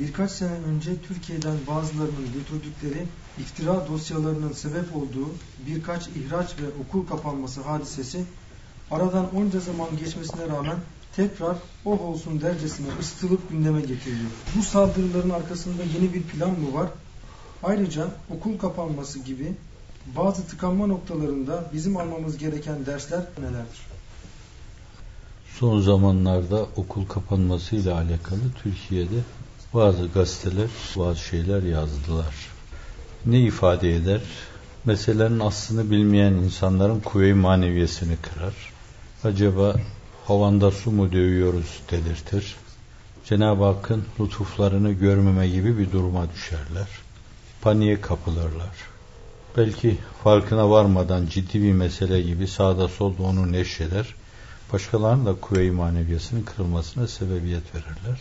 birkaç sene önce Türkiye'den bazılarının götürdükleri iftira dosyalarının sebep olduğu birkaç ihraç ve okul kapanması hadisesi aradan onca zaman geçmesine rağmen tekrar oh olsun dercesine ısıtılıp gündeme getiriliyor. Bu saldırıların arkasında yeni bir plan mı var? Ayrıca okul kapanması gibi bazı tıkanma noktalarında bizim almamız gereken dersler nelerdir? Son zamanlarda okul kapanması ile alakalı Türkiye'de bazı gazeteler bazı şeyler yazdılar. Ne ifade eder? Meselenin aslını bilmeyen insanların kuvve-i maneviyesini kırar. Acaba havanda su mu dövüyoruz dedirtir. Cenab-ı Hakk'ın lütuflarını görmeme gibi bir duruma düşerler. Paniğe kapılırlar. Belki farkına varmadan ciddi bir mesele gibi sağda solda onu neşreder. Başkalarının da kuvve-i maneviyesinin kırılmasına sebebiyet verirler.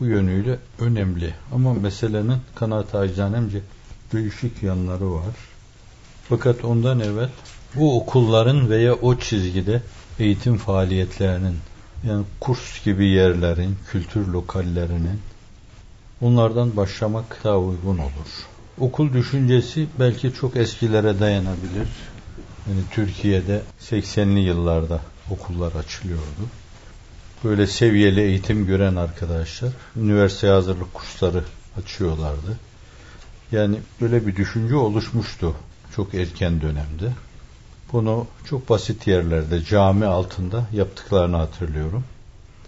Bu yönüyle önemli. Ama meselenin kanaat acizanemce değişik yanları var. Fakat ondan evvel bu okulların veya o çizgide eğitim faaliyetlerinin yani kurs gibi yerlerin, kültür lokallerinin onlardan başlamak daha uygun olur. Okul düşüncesi belki çok eskilere dayanabilir. Yani Türkiye'de 80'li yıllarda okullar açılıyordu. Böyle seviyeli eğitim gören arkadaşlar üniversite hazırlık kursları açıyorlardı. Yani böyle bir düşünce oluşmuştu çok erken dönemde. Bunu çok basit yerlerde cami altında yaptıklarını hatırlıyorum.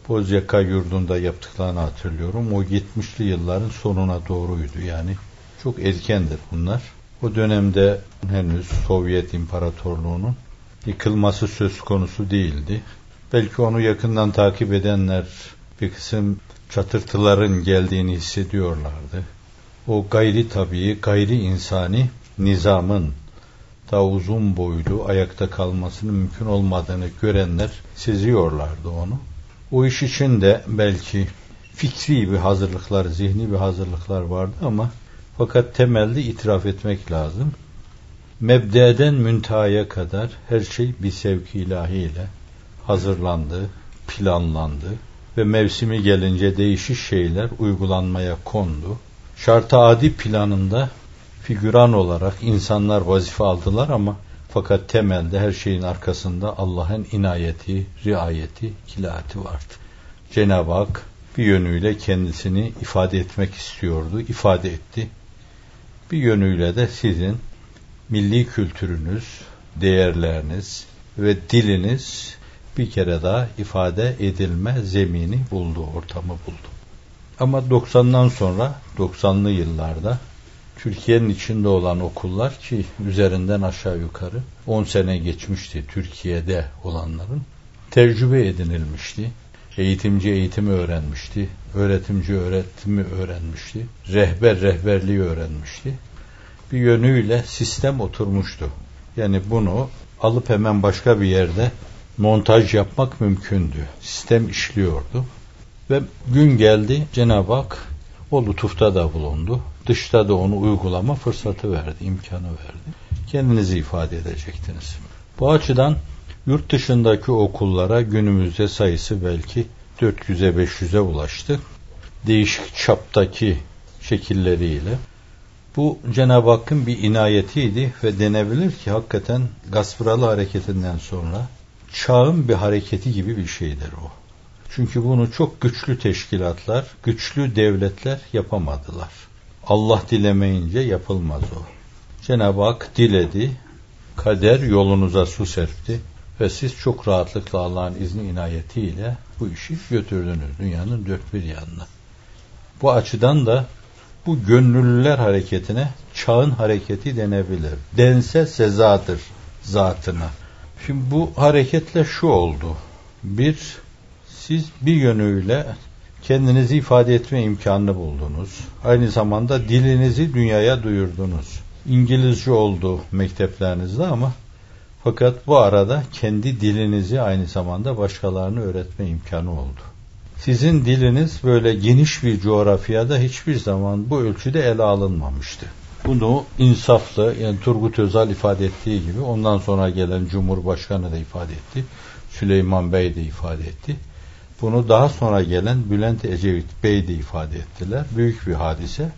Bozyaka yurdunda yaptıklarını hatırlıyorum. O 70'li yılların sonuna doğruydu yani. Çok erkendir bunlar. O dönemde henüz Sovyet İmparatorluğu'nun yıkılması söz konusu değildi. Belki onu yakından takip edenler bir kısım çatırtıların geldiğini hissediyorlardı. O gayri tabii, gayri insani nizamın daha uzun boylu ayakta kalmasının mümkün olmadığını görenler seziyorlardı onu. O iş için de belki fikri bir hazırlıklar, zihni bir hazırlıklar vardı ama fakat temelde itiraf etmek lazım. Mebdeden müntehaya kadar her şey bir sevki ilahiyle hazırlandı, planlandı ve mevsimi gelince değişik şeyler uygulanmaya kondu. Şartı adi planında figüran olarak insanlar vazife aldılar ama fakat temelde her şeyin arkasında Allah'ın inayeti, riayeti, kilati vardı. Cenab-ı Hak bir yönüyle kendisini ifade etmek istiyordu, ifade etti. Bir yönüyle de sizin milli kültürünüz, değerleriniz ve diliniz bir kere daha ifade edilme zemini buldu, ortamı buldu. Ama 90'dan sonra 90'lı yıllarda Türkiye'nin içinde olan okullar ki üzerinden aşağı yukarı 10 sene geçmişti Türkiye'de olanların tecrübe edinilmişti. Eğitimci eğitimi öğrenmişti. Öğretimci öğretimi öğrenmişti. Rehber rehberliği öğrenmişti. Bir yönüyle sistem oturmuştu. Yani bunu alıp hemen başka bir yerde montaj yapmak mümkündü. Sistem işliyordu. Ve gün geldi Cenab-ı Hak o lütufta da bulundu. Dışta da onu uygulama fırsatı verdi, imkanı verdi. Kendinizi ifade edecektiniz. Bu açıdan yurt dışındaki okullara günümüzde sayısı belki 400'e 500'e ulaştı. Değişik çaptaki şekilleriyle. Bu Cenab-ı Hakk'ın bir inayetiydi ve denebilir ki hakikaten Gaspralı hareketinden sonra çağın bir hareketi gibi bir şeydir o. Çünkü bunu çok güçlü teşkilatlar, güçlü devletler yapamadılar. Allah dilemeyince yapılmaz o. Cenab-ı Hak diledi, kader yolunuza su serpti ve siz çok rahatlıkla Allah'ın izni inayetiyle bu işi götürdünüz dünyanın dört bir yanına. Bu açıdan da bu gönüllüler hareketine çağın hareketi denebilir. Dense sezadır zatına. Şimdi bu hareketle şu oldu. Bir, siz bir yönüyle kendinizi ifade etme imkanını buldunuz. Aynı zamanda dilinizi dünyaya duyurdunuz. İngilizce oldu mekteplerinizde ama fakat bu arada kendi dilinizi aynı zamanda başkalarına öğretme imkanı oldu. Sizin diliniz böyle geniş bir coğrafyada hiçbir zaman bu ölçüde ele alınmamıştı. Bunu insaflı yani Turgut Özal ifade ettiği gibi ondan sonra gelen Cumhurbaşkanı da ifade etti. Süleyman Bey de ifade etti. Bunu daha sonra gelen Bülent Ecevit Bey de ifade ettiler. Büyük bir hadise.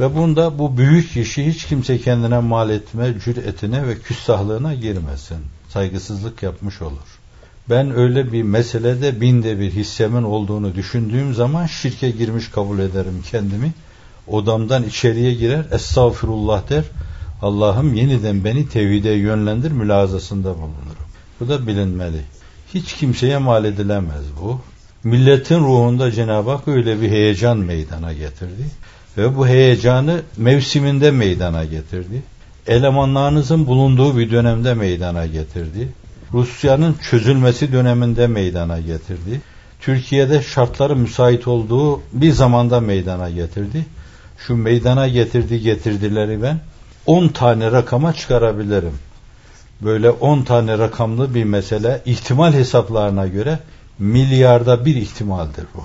Ve bunda bu büyük işi hiç kimse kendine mal etme cüretine ve küstahlığına girmesin. Saygısızlık yapmış olur. Ben öyle bir meselede binde bir hissemin olduğunu düşündüğüm zaman şirke girmiş kabul ederim kendimi. Odamdan içeriye girer, estağfurullah der. Allah'ım yeniden beni tevhide yönlendir mülazasında bulunurum. Bu da bilinmeli. Hiç kimseye mal edilemez bu. Milletin ruhunda Cenab-ı Hak öyle bir heyecan meydana getirdi. Ve bu heyecanı mevsiminde meydana getirdi. Elemanlarınızın bulunduğu bir dönemde meydana getirdi. Rusya'nın çözülmesi döneminde meydana getirdi. Türkiye'de şartları müsait olduğu bir zamanda meydana getirdi. Şu meydana getirdi getirdileri ben 10 tane rakama çıkarabilirim. Böyle 10 tane rakamlı bir mesele ihtimal hesaplarına göre milyarda bir ihtimaldir bu.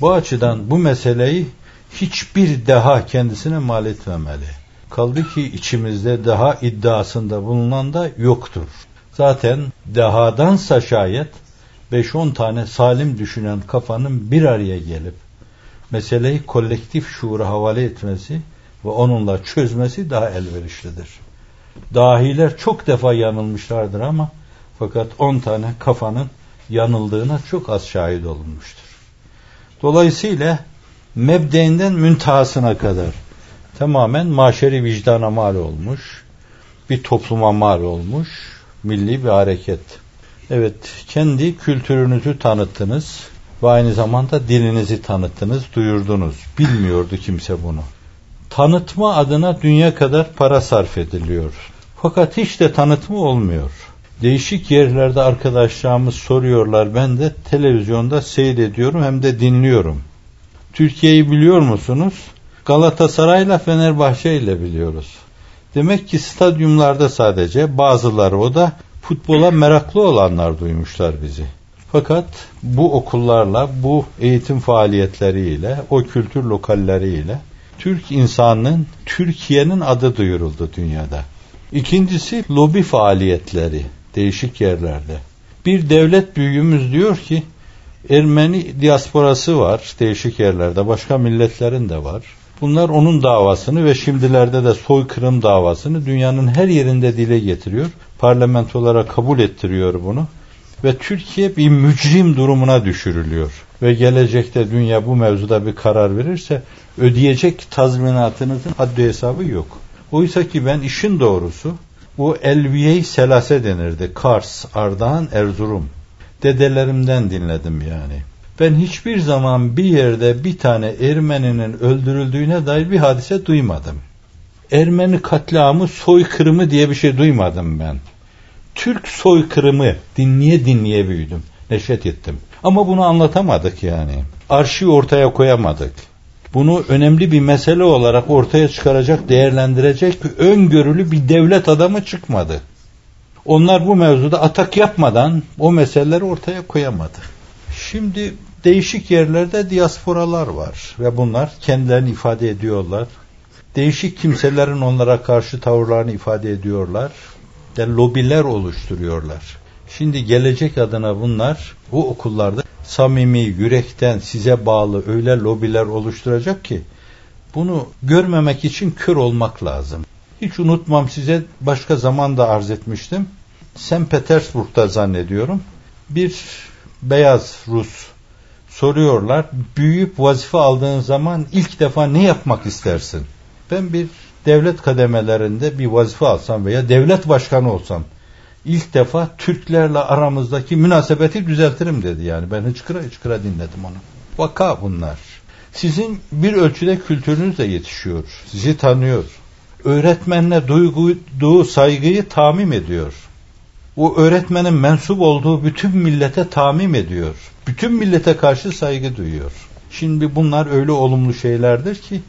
Bu açıdan bu meseleyi hiçbir daha kendisine mal etmemeli. Kaldı ki içimizde daha iddiasında bulunan da yoktur. Zaten dehadansa şayet 5-10 tane salim düşünen kafanın bir araya gelip meseleyi kolektif şuura havale etmesi ve onunla çözmesi daha elverişlidir. Dahiler çok defa yanılmışlardır ama fakat 10 tane kafanın yanıldığına çok az şahit olunmuştur. Dolayısıyla mebdeinden müntehasına kadar tamamen maşeri vicdana mal olmuş, bir topluma mal olmuş, milli bir hareket. Evet, kendi kültürünüzü tanıttınız ve aynı zamanda dilinizi tanıttınız, duyurdunuz. Bilmiyordu kimse bunu. Tanıtma adına dünya kadar para sarf ediliyor. Fakat hiç de tanıtma olmuyor. Değişik yerlerde arkadaşlarımız soruyorlar. Ben de televizyonda seyrediyorum hem de dinliyorum. Türkiye'yi biliyor musunuz? Galatasaray'la Fenerbahçe ile biliyoruz. Demek ki stadyumlarda sadece bazıları o da futbola meraklı olanlar duymuşlar bizi. Fakat bu okullarla, bu eğitim faaliyetleriyle, o kültür lokalleriyle Türk insanının, Türkiye'nin adı duyuruldu dünyada. İkincisi lobi faaliyetleri değişik yerlerde. Bir devlet büyüğümüz diyor ki Ermeni diasporası var değişik yerlerde, başka milletlerin de var. Bunlar onun davasını ve şimdilerde de soykırım davasını dünyanın her yerinde dile getiriyor. Parlamentolara kabul ettiriyor bunu. Ve Türkiye bir mücrim durumuna düşürülüyor. Ve gelecekte dünya bu mevzuda bir karar verirse ödeyecek tazminatınızın haddi hesabı yok. Oysa ki ben işin doğrusu bu Elviye Selase denirdi. Kars, Ardahan, Erzurum. Dedelerimden dinledim yani. Ben hiçbir zaman bir yerde bir tane Ermeninin öldürüldüğüne dair bir hadise duymadım. Ermeni katliamı, soykırımı diye bir şey duymadım ben. Türk soykırımı dinleye dinleye büyüdüm. Neşet ettim. Ama bunu anlatamadık yani. Arşiv ortaya koyamadık. Bunu önemli bir mesele olarak ortaya çıkaracak, değerlendirecek öngörülü bir devlet adamı çıkmadı. Onlar bu mevzuda atak yapmadan o meseleleri ortaya koyamadı. Şimdi değişik yerlerde diasporalar var ve bunlar kendilerini ifade ediyorlar. Değişik kimselerin onlara karşı tavırlarını ifade ediyorlar. Yani lobiler oluşturuyorlar. Şimdi gelecek adına bunlar bu okullarda samimi, yürekten size bağlı öyle lobiler oluşturacak ki bunu görmemek için kör olmak lazım. Hiç unutmam size başka zaman da arz etmiştim. St. Petersburg'da zannediyorum bir beyaz Rus soruyorlar. Büyüyüp vazife aldığın zaman ilk defa ne yapmak istersin? Ben bir devlet kademelerinde bir vazife alsam veya devlet başkanı olsam ilk defa Türklerle aramızdaki münasebeti düzeltirim dedi yani. Ben hıçkıra hıçkıra dinledim onu. Vaka bunlar. Sizin bir ölçüde kültürünüz de yetişiyor. Sizi tanıyor. Öğretmenle duyduğu saygıyı tamim ediyor o öğretmenin mensup olduğu bütün millete tamim ediyor. Bütün millete karşı saygı duyuyor. Şimdi bunlar öyle olumlu şeylerdir ki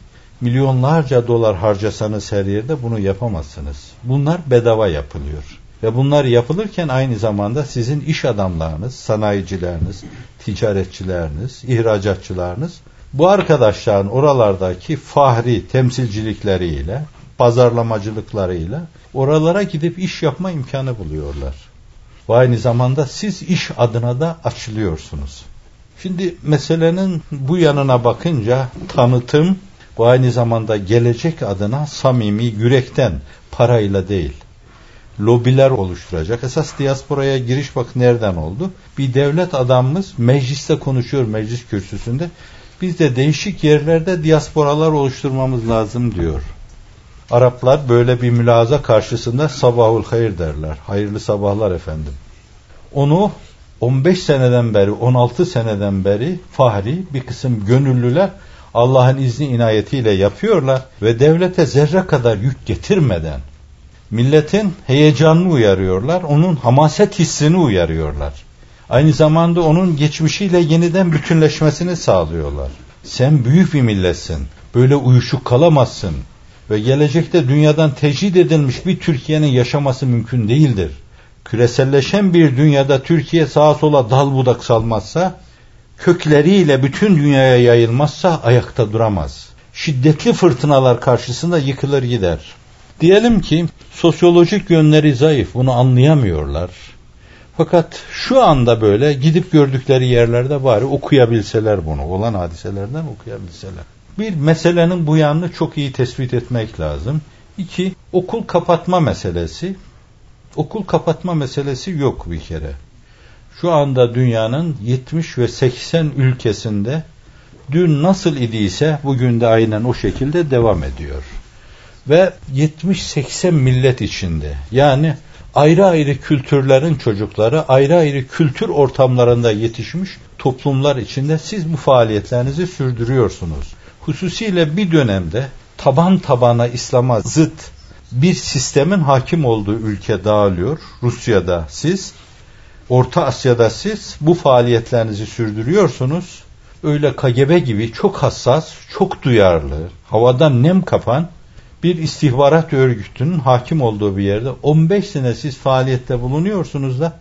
milyonlarca dolar harcasanız her yerde bunu yapamazsınız. Bunlar bedava yapılıyor. Ve bunlar yapılırken aynı zamanda sizin iş adamlarınız, sanayicileriniz, ticaretçileriniz, ihracatçılarınız bu arkadaşların oralardaki fahri temsilcilikleriyle, pazarlamacılıklarıyla oralara gidip iş yapma imkanı buluyorlar. Ve aynı zamanda siz iş adına da açılıyorsunuz. Şimdi meselenin bu yanına bakınca tanıtım bu aynı zamanda gelecek adına samimi, yürekten, parayla değil. Lobiler oluşturacak. Esas diasporaya giriş bak nereden oldu? Bir devlet adamımız mecliste konuşuyor meclis kürsüsünde. Biz de değişik yerlerde diasporalar oluşturmamız lazım diyor. Araplar böyle bir mülaza karşısında sabahul hayır derler. Hayırlı sabahlar efendim. Onu 15 seneden beri, 16 seneden beri fahri bir kısım gönüllüler Allah'ın izni inayetiyle yapıyorlar ve devlete zerre kadar yük getirmeden milletin heyecanını uyarıyorlar, onun hamaset hissini uyarıyorlar. Aynı zamanda onun geçmişiyle yeniden bütünleşmesini sağlıyorlar. Sen büyük bir milletsin, böyle uyuşuk kalamazsın ve gelecekte dünyadan tecrid edilmiş bir Türkiye'nin yaşaması mümkün değildir. Küreselleşen bir dünyada Türkiye sağa sola dal budak salmazsa kökleriyle bütün dünyaya yayılmazsa ayakta duramaz. Şiddetli fırtınalar karşısında yıkılır gider. Diyelim ki sosyolojik yönleri zayıf, bunu anlayamıyorlar. Fakat şu anda böyle gidip gördükleri yerlerde bari okuyabilseler bunu, olan hadiselerden okuyabilseler. Bir meselenin bu yanını çok iyi tespit etmek lazım. İki, okul kapatma meselesi. Okul kapatma meselesi yok bir kere şu anda dünyanın 70 ve 80 ülkesinde dün nasıl idiyse bugün de aynen o şekilde devam ediyor. Ve 70-80 millet içinde yani ayrı ayrı kültürlerin çocukları ayrı ayrı kültür ortamlarında yetişmiş toplumlar içinde siz bu faaliyetlerinizi sürdürüyorsunuz. Hususiyle bir dönemde taban tabana İslam'a zıt bir sistemin hakim olduğu ülke dağılıyor. Rusya'da siz Orta Asya'da siz bu faaliyetlerinizi sürdürüyorsunuz. Öyle KGB gibi çok hassas, çok duyarlı, havadan nem kapan bir istihbarat örgütünün hakim olduğu bir yerde 15 sene siz faaliyette bulunuyorsunuz da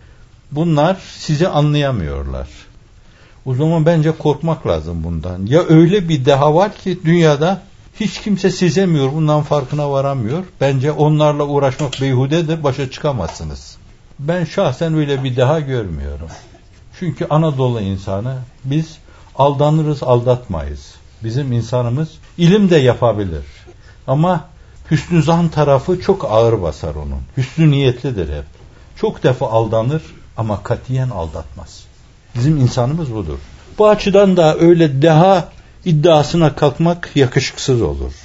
bunlar sizi anlayamıyorlar. O zaman bence korkmak lazım bundan. Ya öyle bir deha var ki dünyada hiç kimse sizemiyor, bundan farkına varamıyor. Bence onlarla uğraşmak beyhudedir, başa çıkamazsınız. Ben şahsen öyle bir daha görmüyorum. Çünkü Anadolu insanı biz aldanırız aldatmayız. Bizim insanımız ilim de yapabilir. Ama hüsnü zan tarafı çok ağır basar onun. Hüsnü niyetlidir hep. Çok defa aldanır ama katiyen aldatmaz. Bizim insanımız budur. Bu açıdan da öyle daha iddiasına kalkmak yakışıksız olur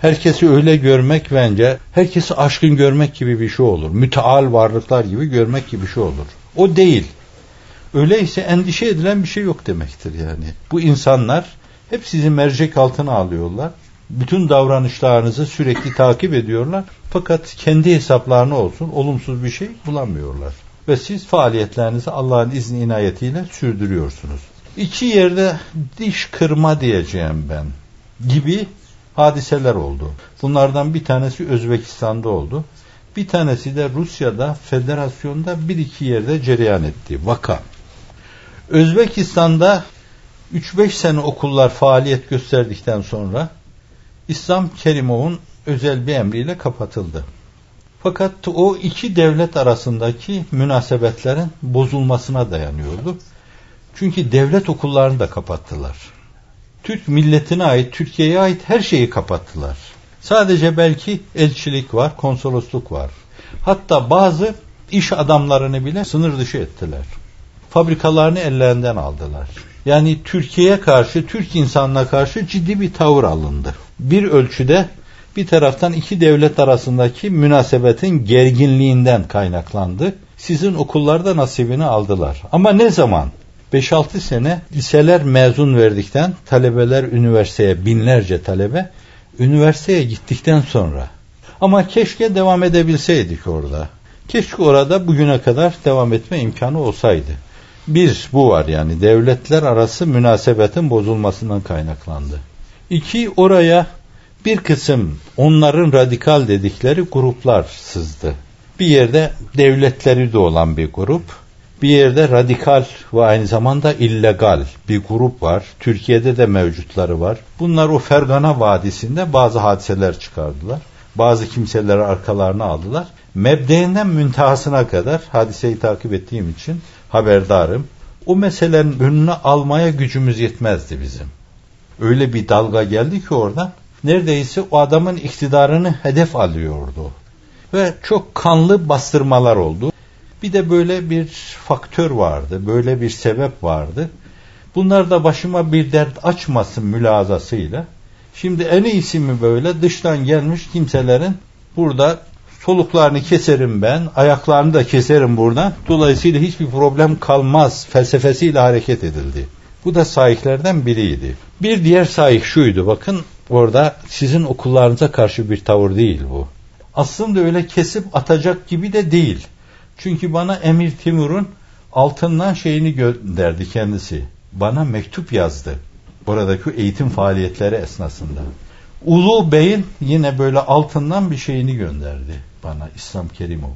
herkesi öyle görmek bence herkesi aşkın görmek gibi bir şey olur. Müteal varlıklar gibi görmek gibi bir şey olur. O değil. Öyleyse endişe edilen bir şey yok demektir yani. Bu insanlar hep sizi mercek altına alıyorlar. Bütün davranışlarınızı sürekli takip ediyorlar. Fakat kendi hesaplarını olsun olumsuz bir şey bulamıyorlar. Ve siz faaliyetlerinizi Allah'ın izni inayetiyle sürdürüyorsunuz. İki yerde diş kırma diyeceğim ben gibi hadiseler oldu. Bunlardan bir tanesi Özbekistan'da oldu. Bir tanesi de Rusya'da, federasyonda bir iki yerde cereyan etti. Vaka. Özbekistan'da 3-5 sene okullar faaliyet gösterdikten sonra İslam Kerimov'un özel bir emriyle kapatıldı. Fakat o iki devlet arasındaki münasebetlerin bozulmasına dayanıyordu. Çünkü devlet okullarını da kapattılar. Türk milletine ait, Türkiye'ye ait her şeyi kapattılar. Sadece belki elçilik var, konsolosluk var. Hatta bazı iş adamlarını bile sınır dışı ettiler. Fabrikalarını ellerinden aldılar. Yani Türkiye'ye karşı, Türk insanına karşı ciddi bir tavır alındı. Bir ölçüde bir taraftan iki devlet arasındaki münasebetin gerginliğinden kaynaklandı. Sizin okullarda nasibini aldılar. Ama ne zaman? 5-6 sene liseler mezun verdikten talebeler üniversiteye binlerce talebe üniversiteye gittikten sonra ama keşke devam edebilseydik orada. Keşke orada bugüne kadar devam etme imkanı olsaydı. Bir, bu var yani devletler arası münasebetin bozulmasından kaynaklandı. İki, oraya bir kısım onların radikal dedikleri gruplar sızdı. Bir yerde devletleri de olan bir grup, bir yerde radikal ve aynı zamanda illegal bir grup var. Türkiye'de de mevcutları var. Bunlar o Fergana Vadisi'nde bazı hadiseler çıkardılar. Bazı kimseleri arkalarına aldılar. Mebdeinden müntehasına kadar hadiseyi takip ettiğim için haberdarım. O meselenin önüne almaya gücümüz yetmezdi bizim. Öyle bir dalga geldi ki oradan neredeyse o adamın iktidarını hedef alıyordu. Ve çok kanlı bastırmalar oldu. Bir de böyle bir faktör vardı, böyle bir sebep vardı. Bunlar da başıma bir dert açmasın mülazasıyla. Şimdi en iyisi mi böyle dıştan gelmiş kimselerin burada soluklarını keserim ben, ayaklarını da keserim buradan. Dolayısıyla hiçbir problem kalmaz felsefesiyle hareket edildi. Bu da sahihlerden biriydi. Bir diğer sahih şuydu bakın orada sizin okullarınıza karşı bir tavır değil bu. Aslında öyle kesip atacak gibi de değil. Çünkü bana Emir Timur'un altından şeyini gönderdi kendisi. Bana mektup yazdı. Oradaki eğitim faaliyetleri esnasında. Ulu Bey'in yine böyle altından bir şeyini gönderdi bana İslam Kerimov.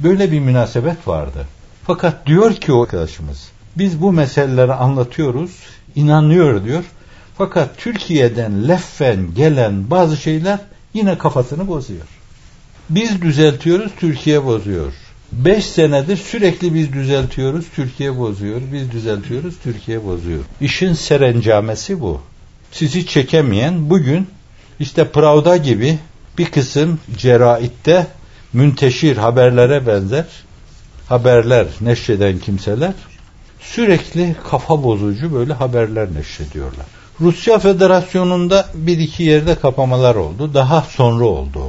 Böyle bir münasebet vardı. Fakat diyor ki o arkadaşımız, biz bu meseleleri anlatıyoruz, inanıyor diyor. Fakat Türkiye'den leffen gelen bazı şeyler yine kafasını bozuyor. Biz düzeltiyoruz, Türkiye bozuyor. Beş senedir sürekli biz düzeltiyoruz, Türkiye bozuyor. Biz düzeltiyoruz, Türkiye bozuyor. İşin serencamesi bu. Sizi çekemeyen bugün işte Pravda gibi bir kısım ceraitte münteşir haberlere benzer haberler neşreden kimseler sürekli kafa bozucu böyle haberler neşrediyorlar. Rusya Federasyonu'nda bir iki yerde kapamalar oldu. Daha sonra oldu.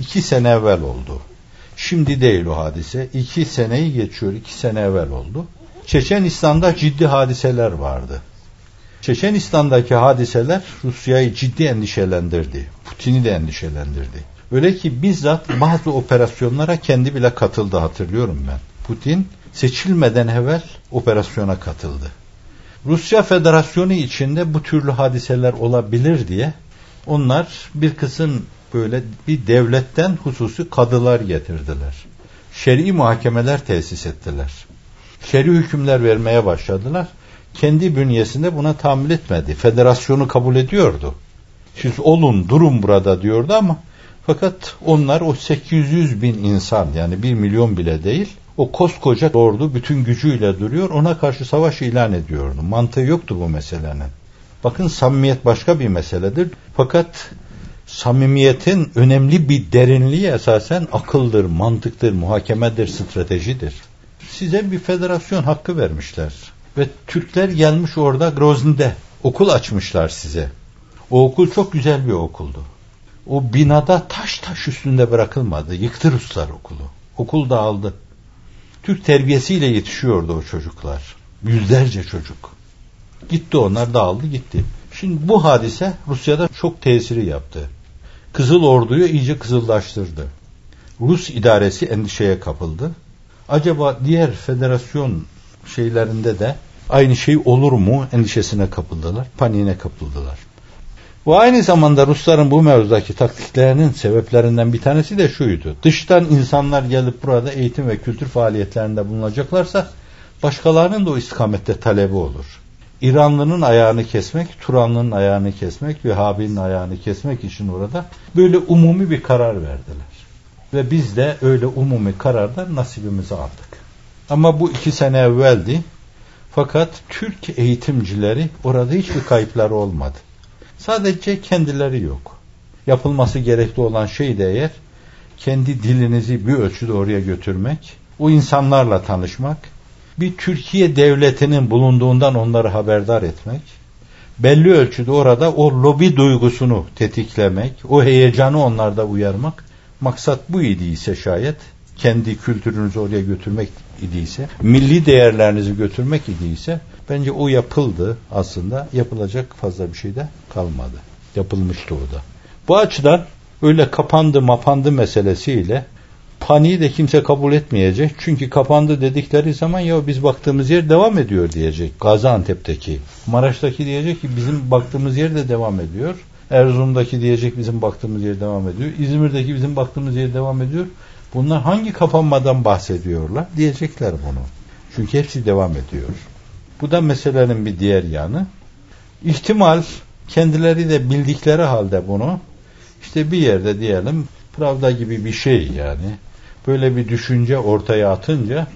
İki sene evvel oldu. Şimdi değil o hadise. İki seneyi geçiyor. iki sene evvel oldu. Çeçenistan'da ciddi hadiseler vardı. Çeçenistan'daki hadiseler Rusya'yı ciddi endişelendirdi. Putin'i de endişelendirdi. Öyle ki bizzat bazı operasyonlara kendi bile katıldı hatırlıyorum ben. Putin seçilmeden evvel operasyona katıldı. Rusya Federasyonu içinde bu türlü hadiseler olabilir diye onlar bir kısım böyle bir devletten hususi kadılar getirdiler. Şer'i muhakemeler tesis ettiler. Şer'i hükümler vermeye başladılar. Kendi bünyesinde buna tahammül etmedi. Federasyonu kabul ediyordu. Siz olun durun burada diyordu ama fakat onlar o 800 bin insan yani 1 milyon bile değil o koskoca ordu bütün gücüyle duruyor ona karşı savaş ilan ediyordu. Mantığı yoktu bu meselenin. Bakın samimiyet başka bir meseledir. Fakat samimiyetin önemli bir derinliği esasen akıldır, mantıktır, muhakemedir, stratejidir. Size bir federasyon hakkı vermişler. Ve Türkler gelmiş orada Grozny'de okul açmışlar size. O okul çok güzel bir okuldu. O binada taş taş üstünde bırakılmadı. Yıktı Ruslar okulu. Okul dağıldı. Türk terbiyesiyle yetişiyordu o çocuklar. Yüzlerce çocuk. Gitti onlar dağıldı gitti. Şimdi bu hadise Rusya'da çok tesiri yaptı. Kızıl Ordu'yu iyice kızıllaştırdı. Rus idaresi endişeye kapıldı. Acaba diğer federasyon şeylerinde de aynı şey olur mu endişesine kapıldılar, paniğine kapıldılar. Bu aynı zamanda Rusların bu mevzudaki taktiklerinin sebeplerinden bir tanesi de şuydu. Dıştan insanlar gelip burada eğitim ve kültür faaliyetlerinde bulunacaklarsa başkalarının da o istikamette talebi olur. İranlı'nın ayağını kesmek, Turanlı'nın ayağını kesmek, Vehhabi'nin ayağını kesmek için orada böyle umumi bir karar verdiler. Ve biz de öyle umumi karardan nasibimizi aldık. Ama bu iki sene evveldi. Fakat Türk eğitimcileri orada hiçbir kayıpları olmadı. Sadece kendileri yok. Yapılması gerekli olan şey de eğer kendi dilinizi bir ölçüde oraya götürmek, o insanlarla tanışmak, bir Türkiye devletinin bulunduğundan onları haberdar etmek, belli ölçüde orada o lobi duygusunu tetiklemek, o heyecanı onlarda uyarmak, maksat bu idiyse şayet, kendi kültürünüzü oraya götürmek idiyse, milli değerlerinizi götürmek idiyse, bence o yapıldı aslında. Yapılacak fazla bir şey de kalmadı. Yapılmıştı o da. Bu açıdan öyle kapandı mapandı meselesiyle paniği de kimse kabul etmeyecek. Çünkü kapandı dedikleri zaman ya biz baktığımız yer devam ediyor diyecek. Gaziantep'teki. Maraş'taki diyecek ki bizim baktığımız yer de devam ediyor. Erzurum'daki diyecek bizim baktığımız yer devam ediyor. İzmir'deki bizim baktığımız yer devam ediyor. Bunlar hangi kapanmadan bahsediyorlar? Diyecekler bunu. Çünkü hepsi devam ediyor. Bu da meselenin bir diğer yanı. İhtimal kendileri de bildikleri halde bunu işte bir yerde diyelim Pravda gibi bir şey yani böyle bir düşünce ortaya atınca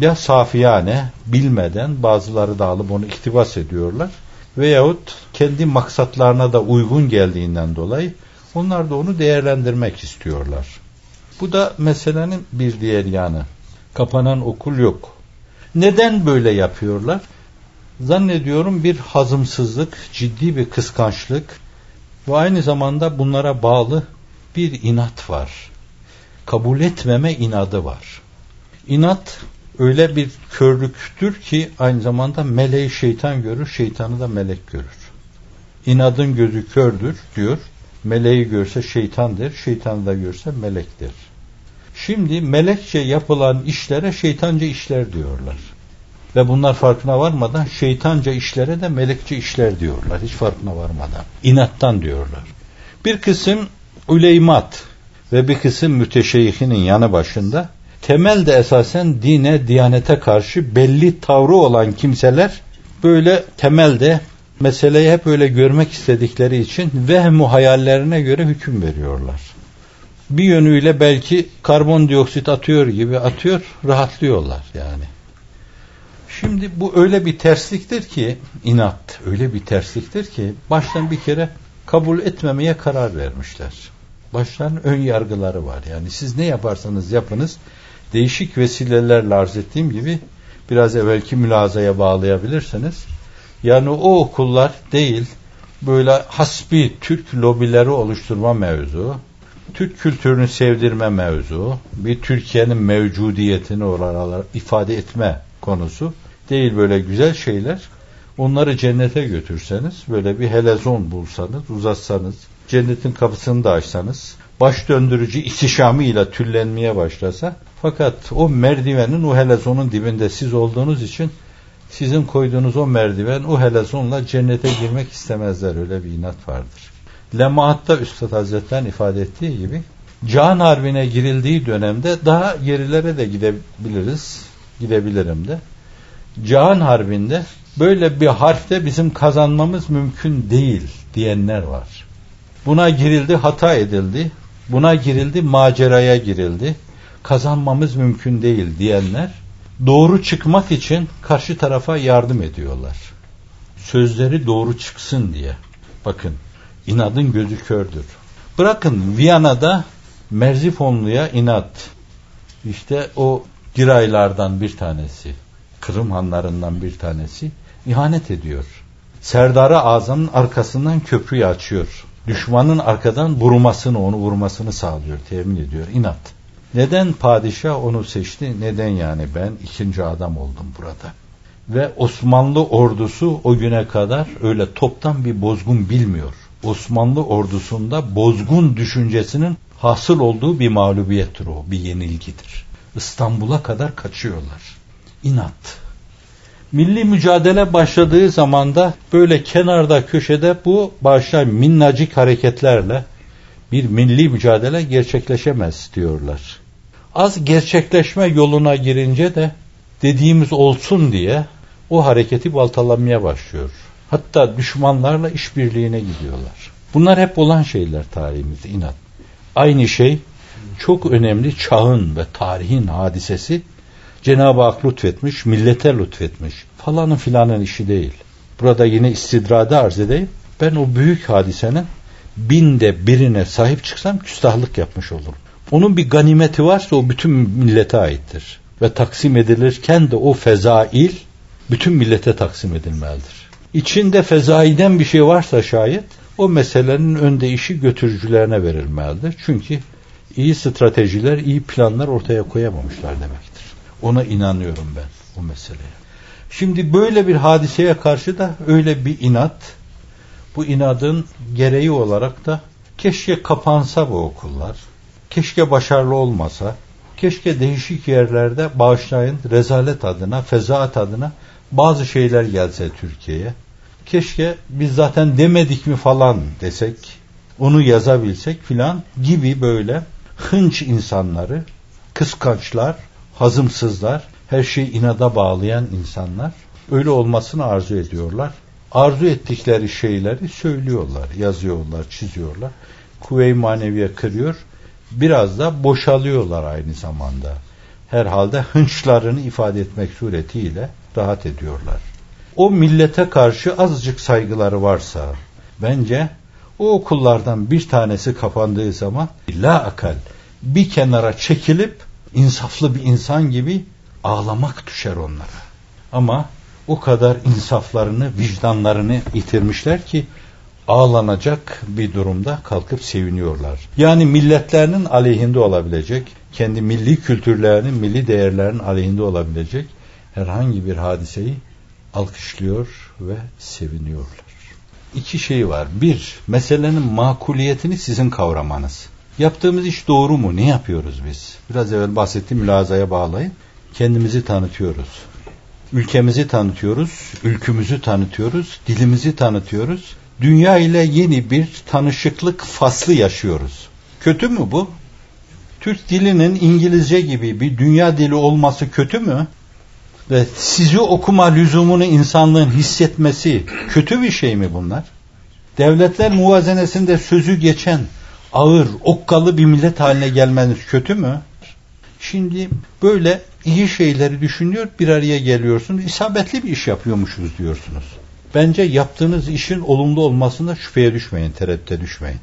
ya safiyane bilmeden bazıları da alıp onu iktibas ediyorlar veyahut kendi maksatlarına da uygun geldiğinden dolayı onlar da onu değerlendirmek istiyorlar. Bu da meselenin bir diğer yanı. Kapanan okul yok. Neden böyle yapıyorlar? Zannediyorum bir hazımsızlık, ciddi bir kıskançlık ve aynı zamanda bunlara bağlı bir inat var. Kabul etmeme inadı var. İnat öyle bir körlüktür ki aynı zamanda meleği şeytan görür, şeytanı da melek görür. İnadın gözü kördür diyor. Meleği görse şeytandır, şeytanı da görse melektir. Şimdi melekçe yapılan işlere şeytanca işler diyorlar. Ve bunlar farkına varmadan şeytanca işlere de melekçe işler diyorlar. Hiç farkına varmadan. İnattan diyorlar. Bir kısım uleymat ve bir kısım müteşeyihinin yanı başında temelde esasen dine, diyanete karşı belli tavrı olan kimseler böyle temelde meseleyi hep öyle görmek istedikleri için vehmu hayallerine göre hüküm veriyorlar. Bir yönüyle belki karbondioksit atıyor gibi atıyor, rahatlıyorlar yani. Şimdi bu öyle bir tersliktir ki, inat öyle bir tersliktir ki baştan bir kere kabul etmemeye karar vermişler. Baştan ön yargıları var. Yani siz ne yaparsanız yapınız değişik vesilelerle arz ettiğim gibi biraz evvelki mülazaya bağlayabilirsiniz. Yani o okullar değil böyle hasbi Türk lobileri oluşturma mevzu, Türk kültürünü sevdirme mevzu, bir Türkiye'nin mevcudiyetini oralar ifade etme konusu değil böyle güzel şeyler. Onları cennete götürseniz, böyle bir helezon bulsanız, uzatsanız, cennetin kapısını da açsanız, baş döndürücü ihtişamıyla tüllenmeye başlasa, fakat o merdivenin, o helezonun dibinde siz olduğunuz için sizin koyduğunuz o merdiven, o helezonla cennete girmek istemezler. Öyle bir inat vardır. Lemaatta Üstad Hazretleri'nin ifade ettiği gibi Can Harbi'ne girildiği dönemde daha gerilere de gidebiliriz. Gidebilirim de. Can Harbi'nde böyle bir harfte bizim kazanmamız mümkün değil diyenler var. Buna girildi, hata edildi. Buna girildi, maceraya girildi. Kazanmamız mümkün değil diyenler doğru çıkmak için karşı tarafa yardım ediyorlar. Sözleri doğru çıksın diye. Bakın inadın gözü kördür. Bırakın Viyana'da Merzifonlu'ya inat. İşte o giraylardan bir tanesi. Kırım hanlarından bir tanesi ihanet ediyor. Serdarı Azam'ın arkasından köprüyü açıyor. Düşmanın arkadan vurmasını, onu vurmasını sağlıyor, temin ediyor. İnat. Neden padişah onu seçti? Neden yani ben ikinci adam oldum burada? Ve Osmanlı ordusu o güne kadar öyle toptan bir bozgun bilmiyor. Osmanlı ordusunda bozgun düşüncesinin hasıl olduğu bir mağlubiyettir o, bir yenilgidir. İstanbul'a kadar kaçıyorlar. İnat. Milli mücadele başladığı zamanda böyle kenarda köşede bu başta minnacık hareketlerle bir milli mücadele gerçekleşemez diyorlar. Az gerçekleşme yoluna girince de dediğimiz olsun diye o hareketi baltalamaya başlıyor. Hatta düşmanlarla işbirliğine gidiyorlar. Bunlar hep olan şeyler tarihimizde inat. Aynı şey çok önemli çağın ve tarihin hadisesi Cenab-ı Hak lütfetmiş, millete lütfetmiş. Falanın filanın işi değil. Burada yine istidrada arz edeyim. Ben o büyük hadisenin binde birine sahip çıksam küstahlık yapmış olurum. Onun bir ganimeti varsa o bütün millete aittir. Ve taksim edilirken de o fezail bütün millete taksim edilmelidir. İçinde fezaiden bir şey varsa şayet o meselenin önde işi götürücülerine verilmelidir. Çünkü iyi stratejiler, iyi planlar ortaya koyamamışlar demektir. Ona inanıyorum ben o meseleye. Şimdi böyle bir hadiseye karşı da öyle bir inat, bu inadın gereği olarak da keşke kapansa bu okullar, keşke başarılı olmasa, keşke değişik yerlerde bağışlayın rezalet adına, fezaat adına bazı şeyler gelse Türkiye'ye. Keşke biz zaten demedik mi falan desek, onu yazabilsek filan gibi böyle hınç insanları, kıskançlar, hazımsızlar, her şeyi inada bağlayan insanlar öyle olmasını arzu ediyorlar. Arzu ettikleri şeyleri söylüyorlar, yazıyorlar, çiziyorlar. Kuvve-i maneviye kırıyor. Biraz da boşalıyorlar aynı zamanda. herhalde hınçlarını ifade etmek suretiyle rahat ediyorlar. O millete karşı azıcık saygıları varsa bence o okullardan bir tanesi kapandığı zaman la akal bir kenara çekilip insaflı bir insan gibi ağlamak düşer onlara. Ama o kadar insaflarını, vicdanlarını yitirmişler ki ağlanacak bir durumda kalkıp seviniyorlar. Yani milletlerinin aleyhinde olabilecek, kendi milli kültürlerinin, milli değerlerinin aleyhinde olabilecek herhangi bir hadiseyi alkışlıyor ve seviniyorlar. İki şey var. Bir, meselenin makuliyetini sizin kavramanız. Yaptığımız iş doğru mu? Ne yapıyoruz biz? Biraz evvel bahsettiğim mülazaya bağlayın. Kendimizi tanıtıyoruz. Ülkemizi tanıtıyoruz, ülkümüzü tanıtıyoruz, dilimizi tanıtıyoruz. Dünya ile yeni bir tanışıklık faslı yaşıyoruz. Kötü mü bu? Türk dilinin İngilizce gibi bir dünya dili olması kötü mü? Ve sizi okuma lüzumunu insanlığın hissetmesi kötü bir şey mi bunlar? Devletler muvazenesinde sözü geçen ağır, okkalı bir millet haline gelmeniz kötü mü? Şimdi böyle iyi şeyleri düşünüyor, bir araya geliyorsunuz. İsabetli bir iş yapıyormuşuz diyorsunuz. Bence yaptığınız işin olumlu olmasında şüpheye düşmeyin, tereddüte düşmeyin.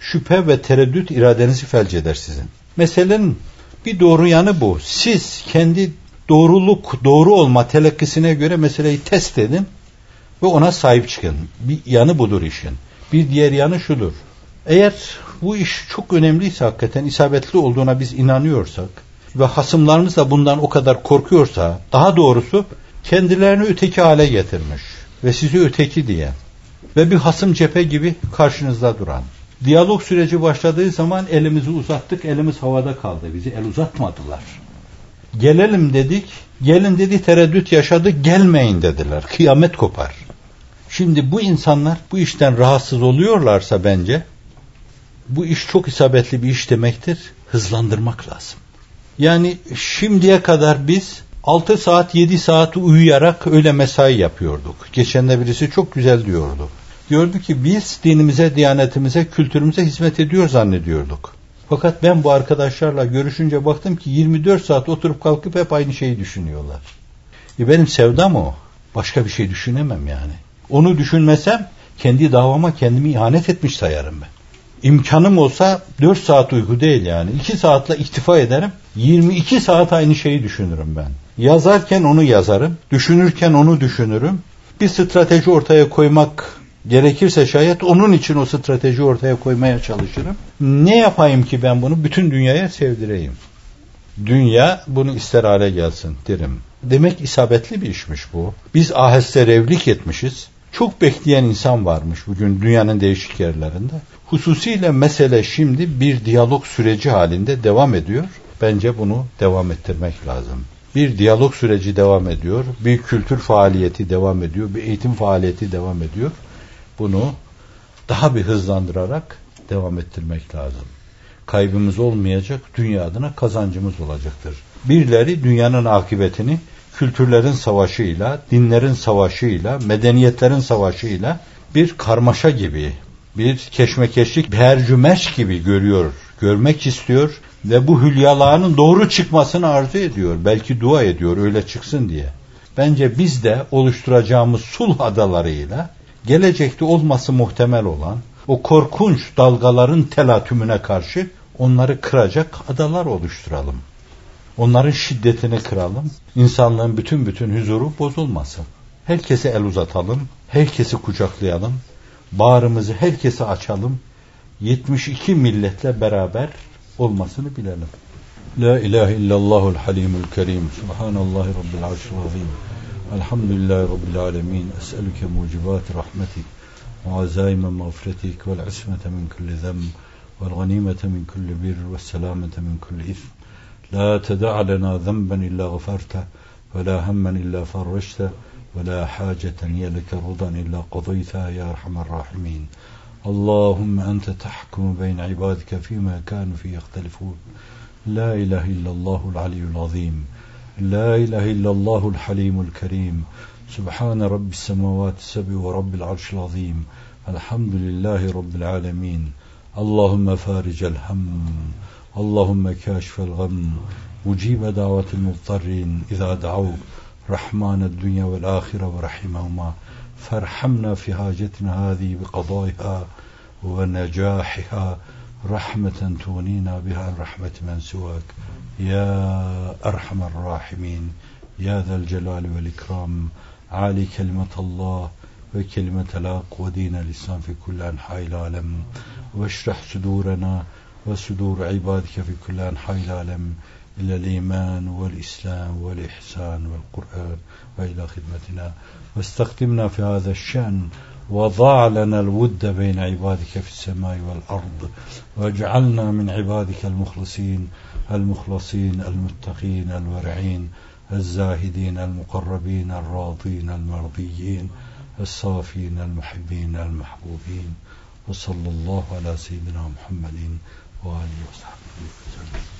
Şüphe ve tereddüt iradenizi felç eder sizin. Meselenin bir doğru yanı bu. Siz kendi doğruluk, doğru olma telakkisine göre meseleyi test edin ve ona sahip çıkın. Bir yanı budur işin. Bir diğer yanı şudur. Eğer bu iş çok önemliyse hakikaten isabetli olduğuna biz inanıyorsak ve hasımlarımız da bundan o kadar korkuyorsa daha doğrusu kendilerini öteki hale getirmiş ve sizi öteki diye ve bir hasım cephe gibi karşınızda duran. Diyalog süreci başladığı zaman elimizi uzattık, elimiz havada kaldı. Bizi el uzatmadılar. Gelelim dedik, gelin dedi tereddüt yaşadı, gelmeyin dediler. Kıyamet kopar. Şimdi bu insanlar bu işten rahatsız oluyorlarsa bence bu iş çok isabetli bir iş demektir. Hızlandırmak lazım. Yani şimdiye kadar biz 6 saat 7 saat uyuyarak öyle mesai yapıyorduk. Geçen de birisi çok güzel diyordu. Diyordu ki biz dinimize, diyanetimize, kültürümüze hizmet ediyor zannediyorduk. Fakat ben bu arkadaşlarla görüşünce baktım ki 24 saat oturup kalkıp hep aynı şeyi düşünüyorlar. E benim sevdam o. Başka bir şey düşünemem yani. Onu düşünmesem kendi davama kendimi ihanet etmiş sayarım ben. İmkanım olsa 4 saat uyku değil yani. 2 saatle iktifa ederim. 22 saat aynı şeyi düşünürüm ben. Yazarken onu yazarım. Düşünürken onu düşünürüm. Bir strateji ortaya koymak gerekirse şayet onun için o strateji ortaya koymaya çalışırım. Ne yapayım ki ben bunu bütün dünyaya sevdireyim? Dünya bunu ister hale gelsin derim. Demek isabetli bir işmiş bu. Biz aheste revlik etmişiz. Çok bekleyen insan varmış bugün dünyanın değişik yerlerinde. Hususiyle mesele şimdi bir diyalog süreci halinde devam ediyor. Bence bunu devam ettirmek lazım. Bir diyalog süreci devam ediyor, bir kültür faaliyeti devam ediyor, bir eğitim faaliyeti devam ediyor. Bunu daha bir hızlandırarak devam ettirmek lazım. Kaybımız olmayacak, dünya adına kazancımız olacaktır. Birileri dünyanın akıbetini kültürlerin savaşıyla, dinlerin savaşıyla, medeniyetlerin savaşıyla bir karmaşa gibi, bir keşmekeşlik, bir hercümeş gibi görüyor, görmek istiyor ve bu hülyalarının doğru çıkmasını arzu ediyor. Belki dua ediyor öyle çıksın diye. Bence biz de oluşturacağımız sulh adalarıyla gelecekte olması muhtemel olan o korkunç dalgaların telatümüne karşı onları kıracak adalar oluşturalım. Onların şiddetini kıralım. İnsanlığın bütün bütün huzuru bozulmasın. Herkese el uzatalım. Herkesi kucaklayalım. Bağrımızı herkese açalım. 72 milletle beraber olmasını bilelim. La ilahe illallahul halimul kerim. Subhanallahi rabbil arşil azim. Elhamdülillahi rabbil alemin. Es'eluke mucibat rahmetik. وعزائم مغفرتك والعصمة من كل ذنب والغنيمة من كل بر والسلامة من كل إثم لا تدع لنا ذنبا إلا غفرته ولا هما إلا فرجته ولا حاجة هي لك رضا إلا قضيتها يا أرحم الراحمين. اللهم أنت تحكم بين عبادك فيما كانوا فيه يختلفون. لا إله إلا الله العلي العظيم. لا إله إلا الله الحليم الكريم. سبحان رب السماوات السبع ورب العرش العظيم. الحمد لله رب العالمين. اللهم فارج الهم. اللهم كاشف الغم مجيب دعوة المضطرين إذا دعوك رحمن الدنيا والآخرة ورحمهما. فارحمنا في حاجتنا هذه بقضائها ونجاحها. رحمة تغنينا بها رحمة من سواك. يا أرحم الراحمين يا ذا الجلال والإكرام. عالي كلمة الله وكلمة الحق ودين الإسلام في كل أنحاء العالم. واشرح صدورنا وصدور عبادك في كل أنحاء العالم إلى الإيمان والإسلام والإحسان والقرآن وإلى خدمتنا. واستخدمنا في هذا الشأن. وضع لنا الود بين عبادك في السماء والأرض. واجعلنا من عبادك المخلصين المخلصين المتقين الورعين الزاهدين المقربين الراضين المرضيين الصافين المحبين المحبوبين. وصلى الله على سيدنا محمد. 終わりました。